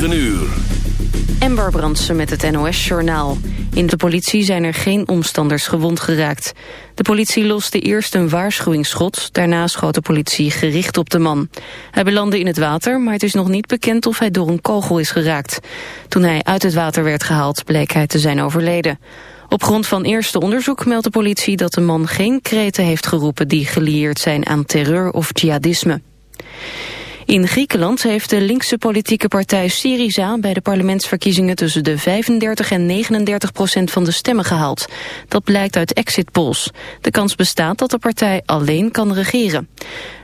9 uur. Ember Brandsen met het NOS-journaal. In de politie zijn er geen omstanders gewond geraakt. De politie loste eerst een waarschuwingsschot. Daarna schoot de politie gericht op de man. Hij belandde in het water, maar het is nog niet bekend of hij door een kogel is geraakt. Toen hij uit het water werd gehaald, bleek hij te zijn overleden. Op grond van eerste onderzoek meldt de politie dat de man geen kreten heeft geroepen... die gelieerd zijn aan terreur of jihadisme. In Griekenland heeft de linkse politieke partij Syriza bij de parlementsverkiezingen tussen de 35 en 39 procent van de stemmen gehaald. Dat blijkt uit exit polls. De kans bestaat dat de partij alleen kan regeren.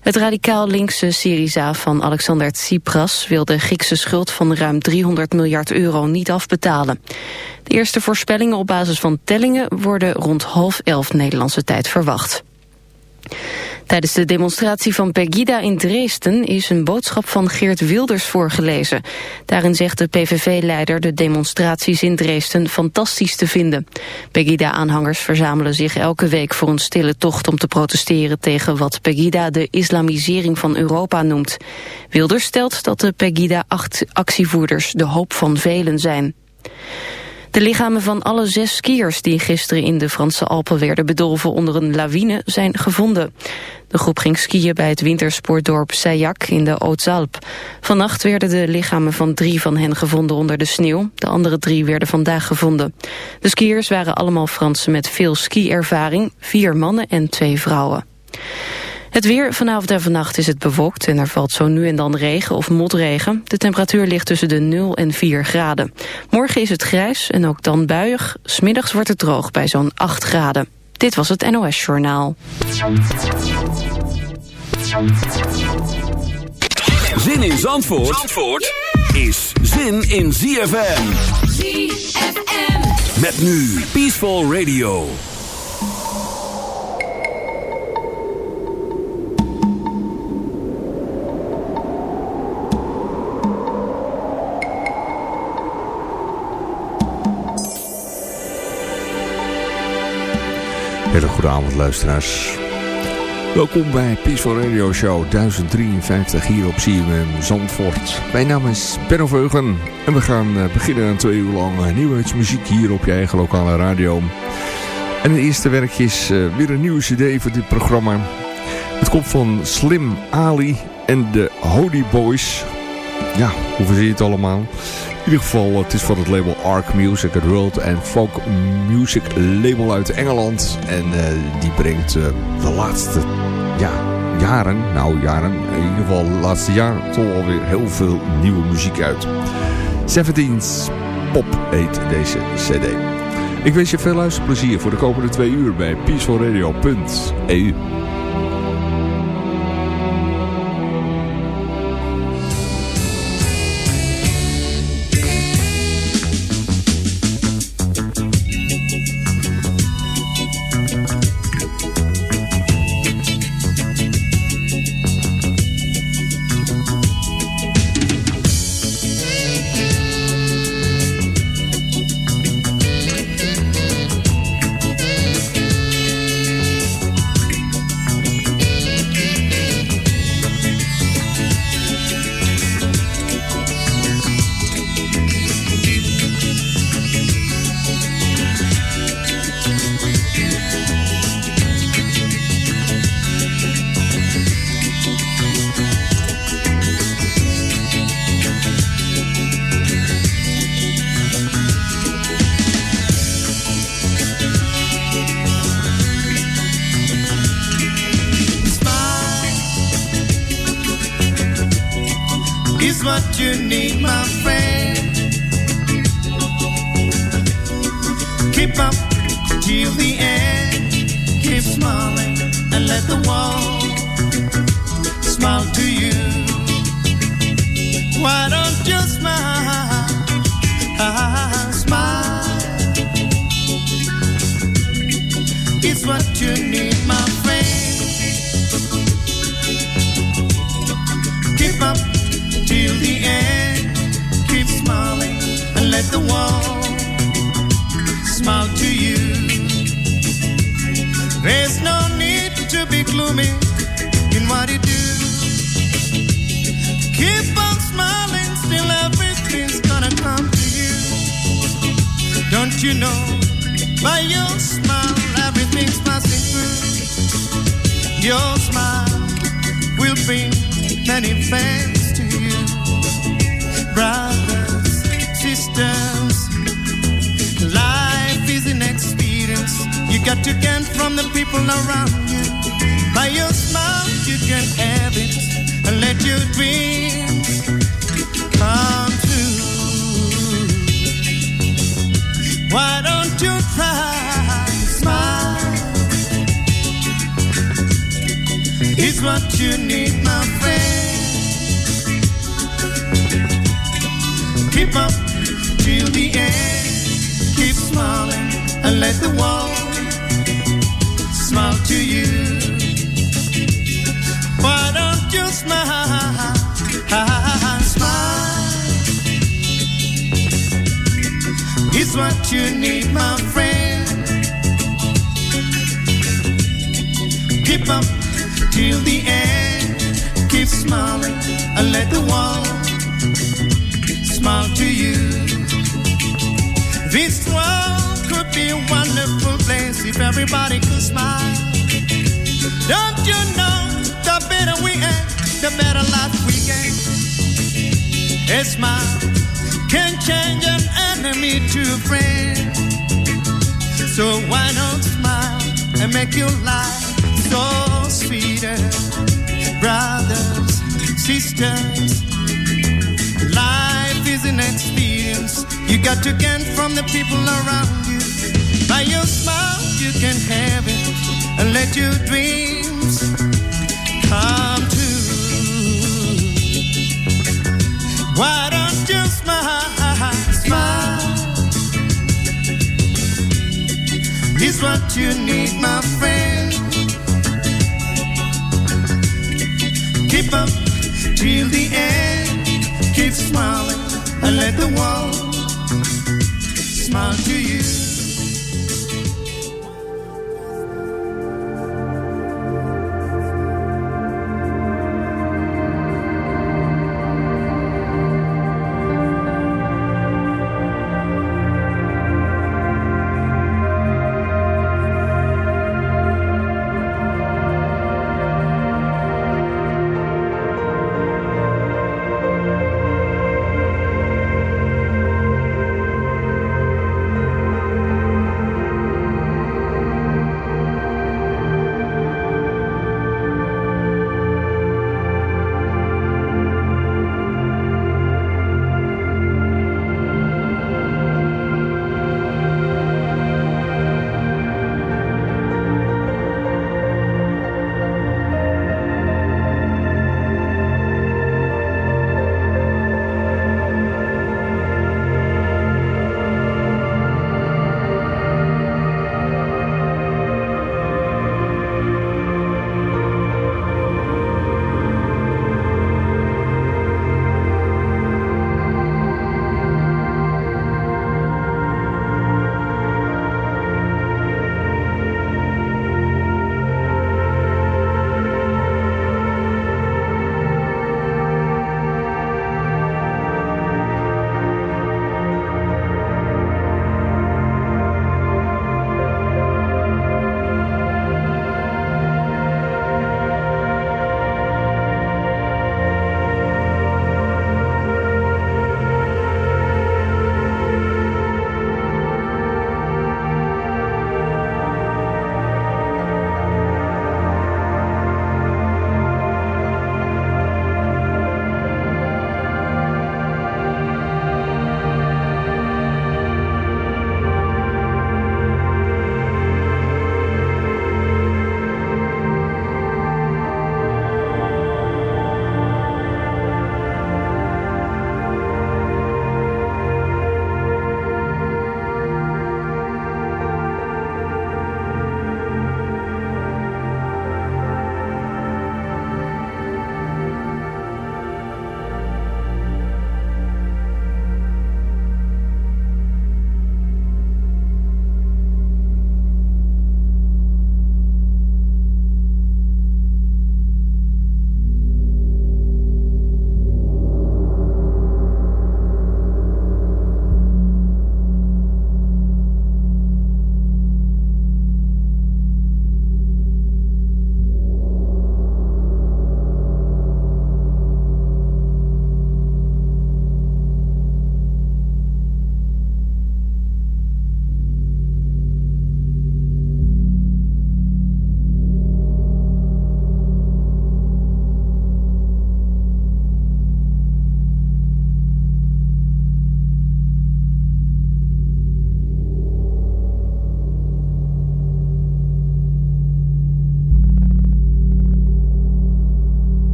Het radicaal linkse Syriza van Alexander Tsipras wil de Griekse schuld van ruim 300 miljard euro niet afbetalen. De eerste voorspellingen op basis van tellingen worden rond half elf Nederlandse tijd verwacht. Tijdens de demonstratie van Pegida in Dresden is een boodschap van Geert Wilders voorgelezen. Daarin zegt de PVV-leider de demonstraties in Dresden fantastisch te vinden. Pegida-aanhangers verzamelen zich elke week voor een stille tocht om te protesteren tegen wat Pegida de islamisering van Europa noemt. Wilders stelt dat de Pegida-actievoerders de hoop van velen zijn. De lichamen van alle zes skiers die gisteren in de Franse Alpen werden bedolven onder een lawine zijn gevonden. De groep ging skiën bij het wintersportdorp Sayac in de Hautes-Alpes. Vannacht werden de lichamen van drie van hen gevonden onder de sneeuw. De andere drie werden vandaag gevonden. De skiers waren allemaal Fransen met veel ski-ervaring, vier mannen en twee vrouwen. Het weer vanavond en vannacht is het bewolkt en er valt zo nu en dan regen of motregen. De temperatuur ligt tussen de 0 en 4 graden. Morgen is het grijs en ook dan buiig. Smiddags wordt het droog bij zo'n 8 graden. Dit was het NOS Journaal. Zin in Zandvoort, Zandvoort is zin in ZFM. ZFM. Met nu Peaceful Radio. Hele goede avond luisteraars. Welkom bij Peaceful Radio Show 1053 hier op CMM Zandvoort. Mijn naam is Benno Veugen en we gaan eh, beginnen aan twee uur lang nieuwheidsmuziek hier op je eigen lokale radio. En het eerste werkje is uh, weer een nieuwe cd voor dit programma. Het komt van Slim Ali en de Holy Boys. Ja, hoe verzin je het allemaal? Ieder geval, het is van het label Arc Music, het world and folk music label uit Engeland. En uh, die brengt uh, de laatste ja, jaren, nou jaren, in ieder geval de laatste jaar toch alweer heel veel nieuwe muziek uit. 17's Pop heet deze cd. Ik wens je veel luisterplezier voor de komende twee uur bij peacefulradio.eu. you need, my friend. Keep up till the end. Keep smiling and let the world smile to you. Why don't you smile? Ah, smile. It's what you need. at the world smile to you. There's no need to be gloomy in what you do. Keep on smiling, still everything's gonna come to you. Don't you know? By your smile, everything's passing through. Your smile will bring many fans to you. Bright sisters, life is an experience you got to gain from the people around you. By your smile, you can have it and let your dreams come true. Why don't you try to smile? It's what you need, my friend. Keep up till the end. Keep smiling and let the world smile to you. Why don't you smile? Smile. It's what you need, my friend. Keep up till the end. Keep smiling and let the world smile to you. If everybody could smile. Don't you know the better we act, the better life we get? A smile can change an enemy to a friend. So why not smile and make your life so sweeter? Brothers, sisters, life is an experience you got to gain from the people around you. By your smile, you can have it and let your dreams come true. Why don't you smile? Smile. Is what you need, my friend. Keep up till the end. Keep smiling and let the world smile to you.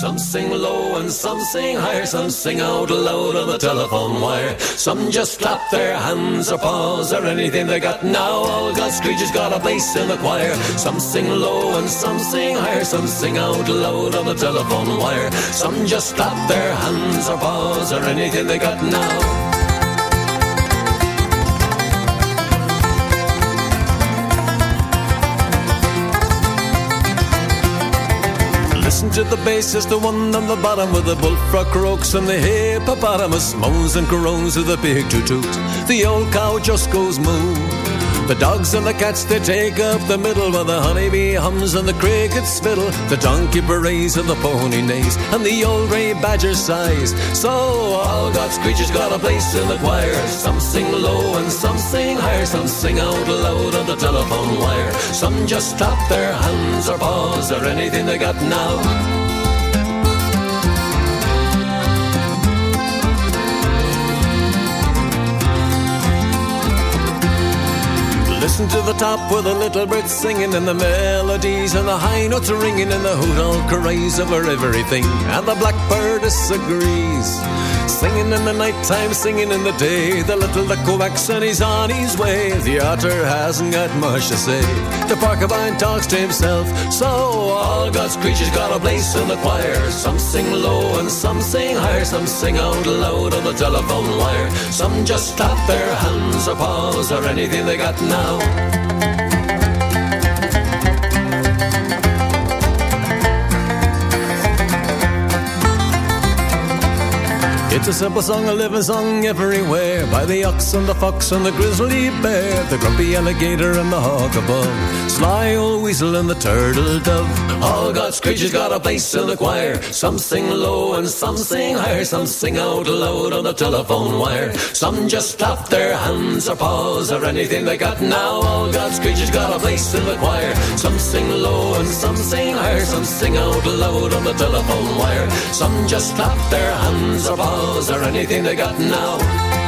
Some sing low and some sing higher. Some sing out loud on the telephone wire. Some just clap their hands or paws or anything they got now. All God's creatures got a place in the choir. Some sing low and some sing higher. Some sing out loud on the telephone wire. Some just clap their hands or paws or anything they got now. Listen to the bassist, the one on the bottom with the bullfrog croaks and the hippopotamus moans and groans with a big toot toot. The old cow just goes moo. The dogs and the cats, they take up the middle while the honeybee hums and the crickets fiddle. The donkey berets and the pony neighs and the old grey badger sighs. So all God's creatures got a place in the choir. Some sing low and some sing higher. Some sing out loud on the telephone wire. Some just clap their hands or paws or anything they got now. Listen to the top with the little birds singing and the melodies and the high notes ringing and the hoot all cries over everything. And the blackbird disagrees. Singing in the nighttime, singing in the day. The little duck quacks and he's on his way. The otter hasn't got much to say. The porcupine talks to himself. So all God's creatures got a place in the choir. Some sing low and some sing higher. Some sing out loud on the telephone wire. Some just clap their hands or paws or anything they got now. Thank you. It's a simple song, a living song everywhere. By the ox and the fox and the grizzly bear The grumpy alligator and the hawk above. Sly old weasel and the turtle dove All God's creatures got a place in the choir. Some sing low and some sing higher Some sing out loud on the telephone wire. Some just clap their hands or paws Or anything they got. Now All God's creatures got a place in the choir. Some sing low and some sing higher Some sing out loud on the telephone wire. Some just clap their hands or paws or anything they got now.